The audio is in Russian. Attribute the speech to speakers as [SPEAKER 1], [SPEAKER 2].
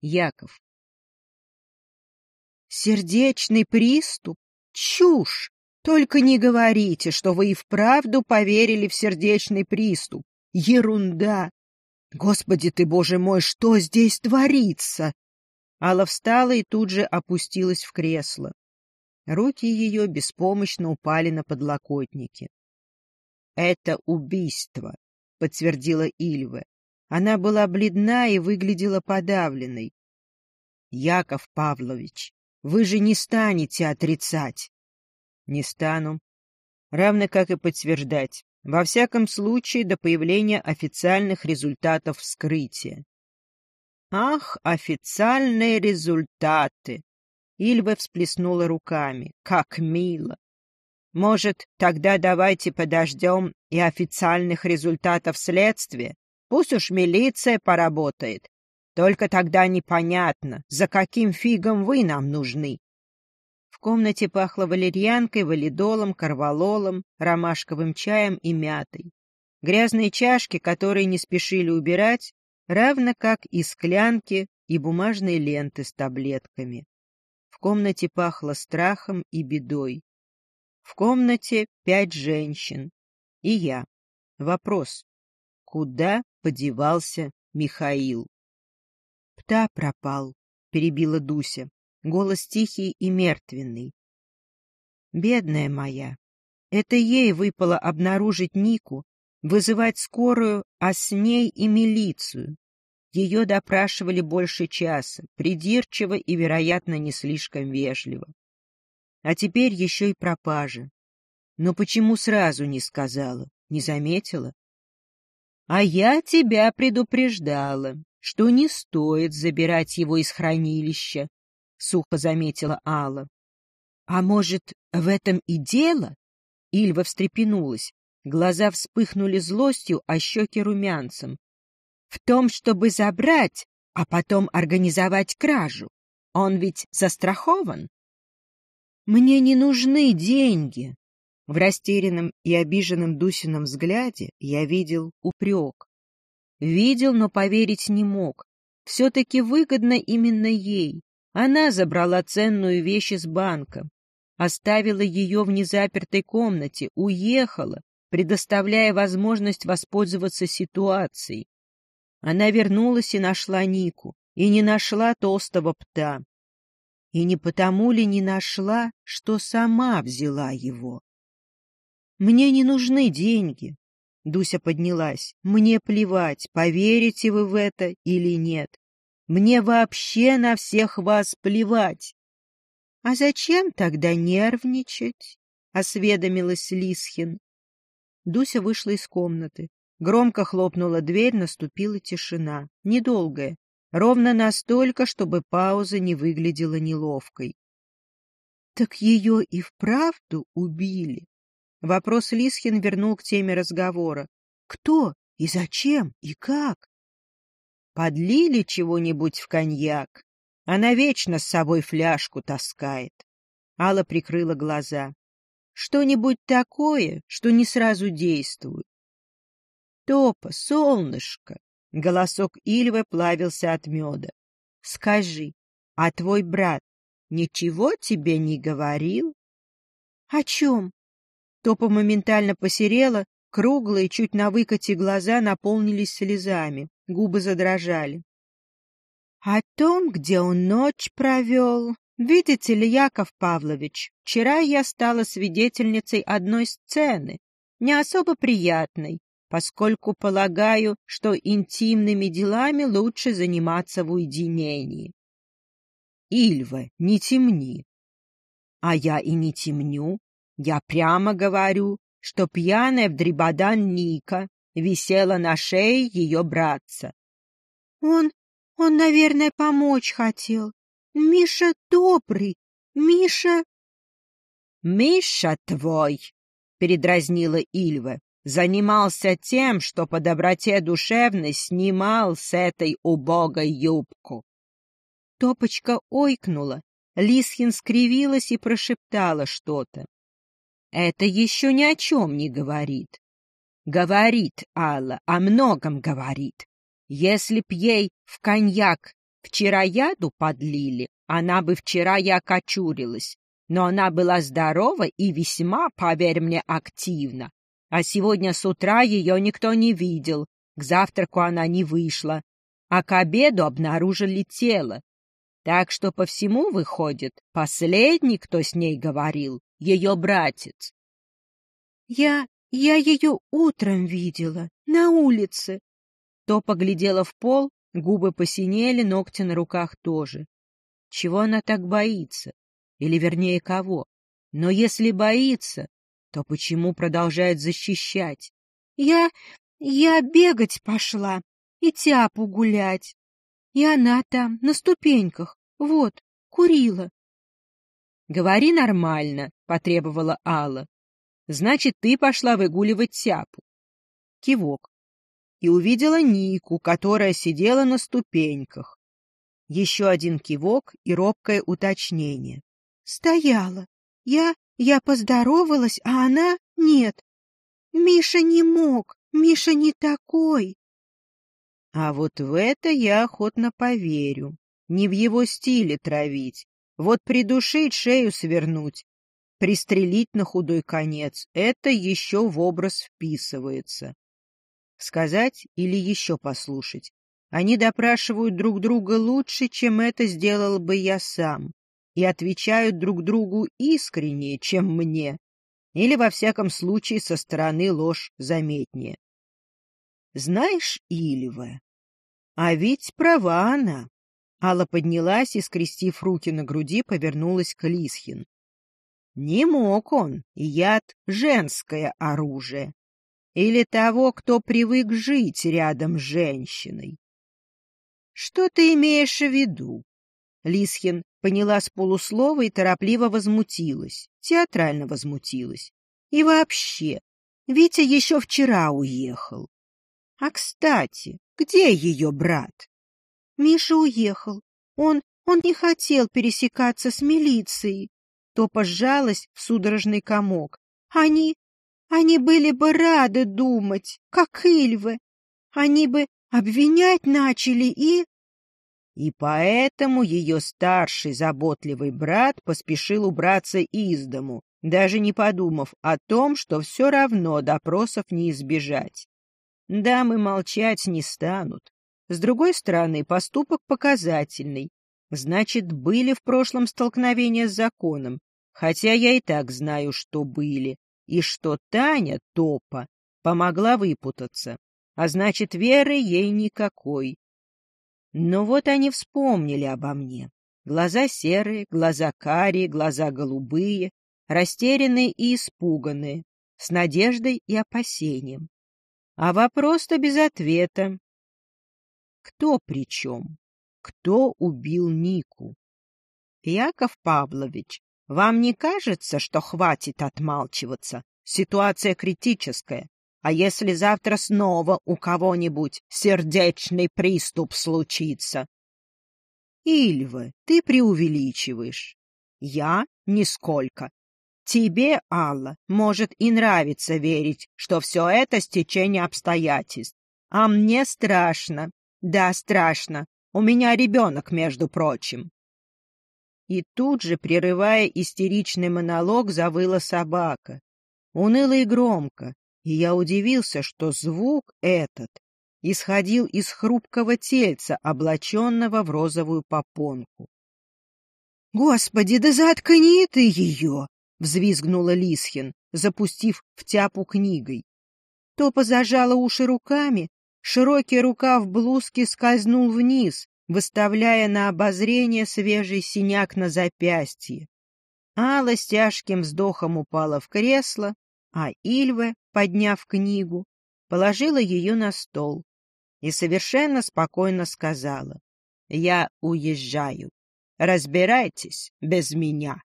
[SPEAKER 1] Яков. Сердечный приступ? Чушь! Только не говорите, что вы и вправду поверили в сердечный приступ. Ерунда! Господи ты, боже мой, что здесь творится? Алла встала и тут же опустилась в кресло. Руки ее беспомощно упали на подлокотники. — Это убийство, — подтвердила Ильва. Она была бледна и выглядела подавленной. — Яков Павлович, вы же не станете отрицать. — Не стану. Равно как и подтверждать. Во всяком случае, до появления официальных результатов вскрытия. Ах, официальные результаты! Ильва всплеснула руками. Как мило! Может, тогда давайте подождем и официальных результатов следствия? Пусть уж милиция поработает. Только тогда непонятно, за каким фигом вы нам нужны. В комнате пахло валерьянкой, валидолом, корвалолом, ромашковым чаем и мятой. Грязные чашки, которые не спешили убирать, равно как и склянки и бумажные ленты с таблетками. В комнате пахло страхом и бедой. В комнате пять женщин. И я. Вопрос. Куда подевался Михаил? Пта пропал, перебила Дуся. Голос тихий и мертвенный. Бедная моя, это ей выпало обнаружить Нику, вызывать скорую, а с ней и милицию. Ее допрашивали больше часа, придирчиво и, вероятно, не слишком вежливо. А теперь еще и пропажа. Но почему сразу не сказала, не заметила? А я тебя предупреждала, что не стоит забирать его из хранилища, — сухо заметила Алла. — А может, в этом и дело? Ильва встрепенулась. Глаза вспыхнули злостью, а щеки румянцем. — В том, чтобы забрать, а потом организовать кражу. Он ведь застрахован. — Мне не нужны деньги, в растерянном и обиженном Дусином взгляде я видел упрек. Видел, но поверить не мог. Все-таки выгодно именно ей. Она забрала ценную вещь из банка, оставила ее в незапертой комнате, уехала, предоставляя возможность воспользоваться ситуацией. Она вернулась и нашла Нику, и не нашла толстого пта. И не потому ли не нашла, что сама взяла его? Мне не нужны деньги. Дуся поднялась. Мне плевать, поверите вы в это или нет. Мне вообще на всех вас плевать. — А зачем тогда нервничать? — осведомилась Лисхин. Дуся вышла из комнаты. Громко хлопнула дверь, наступила тишина. Недолгая. Ровно настолько, чтобы пауза не выглядела неловкой. — Так ее и вправду убили? Вопрос Лисхин вернул к теме разговора. Кто и зачем и как? Подлили чего-нибудь в коньяк. Она вечно с собой фляжку таскает. Алла прикрыла глаза. Что-нибудь такое, что не сразу действует. Топа, солнышко! Голосок Ильвы плавился от меда. Скажи, а твой брат ничего тебе не говорил? О чем? Топа моментально посерела, круглые, чуть на выкате глаза наполнились слезами, губы задрожали. — О том, где он ночь провел. Видите ли, Яков Павлович, вчера я стала свидетельницей одной сцены, не особо приятной, поскольку полагаю, что интимными делами лучше заниматься в уединении. — Ильва, не темни. — А я и не темню. Я прямо говорю, что пьяная в дребодан Ника висела на шее ее братца. Он, он, наверное, помочь хотел. Миша добрый, Миша... Миша твой, передразнила Ильва, занимался тем, что по доброте душевной снимал с этой убогой юбку. Топочка ойкнула, Лисхин скривилась и прошептала что-то. Это еще ни о чем не говорит. Говорит, Алла, о многом говорит. Если б ей в коньяк Вчера яду подлили, она бы вчера и окочурилась, но она была здорова и весьма, поверь мне, активна. А сегодня с утра ее никто не видел, к завтраку она не вышла, а к обеду обнаружили тело. Так что по всему выходит, последний, кто с ней говорил, ее братец.
[SPEAKER 2] Я... я ее утром видела, на улице.
[SPEAKER 1] То поглядела в пол, губы посинели, ногти на руках тоже. Чего она так боится? Или, вернее, кого? Но если боится, то почему продолжает защищать?
[SPEAKER 2] Я... я бегать пошла и тяпу гулять. И она там, на ступеньках, вот, курила.
[SPEAKER 1] — Говори нормально, — потребовала Алла. — Значит, ты пошла выгуливать тяпу. Кивок. И увидела Нику, которая сидела на ступеньках. Еще один кивок и робкое уточнение.
[SPEAKER 2] — Стояла. Я... я поздоровалась, а она — нет. Миша не мог, Миша не такой.
[SPEAKER 1] А вот в это я охотно поверю. Не в его стиле травить. Вот придушить, шею свернуть, пристрелить на худой конец — это еще в образ вписывается. Сказать или еще послушать? Они допрашивают друг друга лучше, чем это сделал бы я сам, и отвечают друг другу искреннее, чем мне, или, во всяком случае, со стороны ложь заметнее. Знаешь, Ильва, а ведь права она. Алла поднялась и, скрестив руки на груди, повернулась к Лисхин. Не мог он, яд — женское оружие. Или того, кто привык жить рядом с женщиной. Что ты имеешь в виду? Лисхин поняла с полуслова и торопливо возмутилась, театрально возмутилась. И вообще, Витя еще вчера уехал. А, кстати, где ее брат?
[SPEAKER 2] Миша уехал. Он, он не хотел пересекаться с милицией. То пожалась в судорожный комок. Они, они были бы рады думать, как Ильвы. Они бы обвинять начали и...
[SPEAKER 1] И поэтому ее старший заботливый брат поспешил убраться из дому, даже не подумав о том, что все равно допросов не избежать. Дамы молчать не станут. С другой стороны, поступок показательный. Значит, были в прошлом столкновения с законом, хотя я и так знаю, что были, и что Таня, Топа, помогла выпутаться, а значит, веры ей никакой. Но вот они вспомнили обо мне. Глаза серые, глаза карие, глаза голубые, растерянные и испуганные, с надеждой и опасением. А вопрос-то без ответа. Кто при чем? Кто убил Нику? Яков Павлович, вам не кажется, что хватит отмалчиваться? Ситуация критическая. А если завтра снова у кого-нибудь сердечный приступ случится? Ильва, ты преувеличиваешь. Я нисколько. Тебе, Алла, может и нравится верить, что все это стечение обстоятельств. А мне страшно. Да, страшно. У меня ребенок, между прочим. И тут же, прерывая истеричный монолог, завыла собака. Уныло и громко, и я удивился, что звук этот исходил из хрупкого тельца, облаченного в розовую попонку. — Господи, да заткни ты ее! — взвизгнула Лисхин, запустив в тяпу книгой. Топа зажала уши руками, широкий рукав блузки скользнул вниз, выставляя на обозрение свежий синяк на запястье. Алла с тяжким вздохом упала в кресло, а Ильва, подняв книгу, положила ее на стол и совершенно спокойно сказала, «Я уезжаю. Разбирайтесь без меня».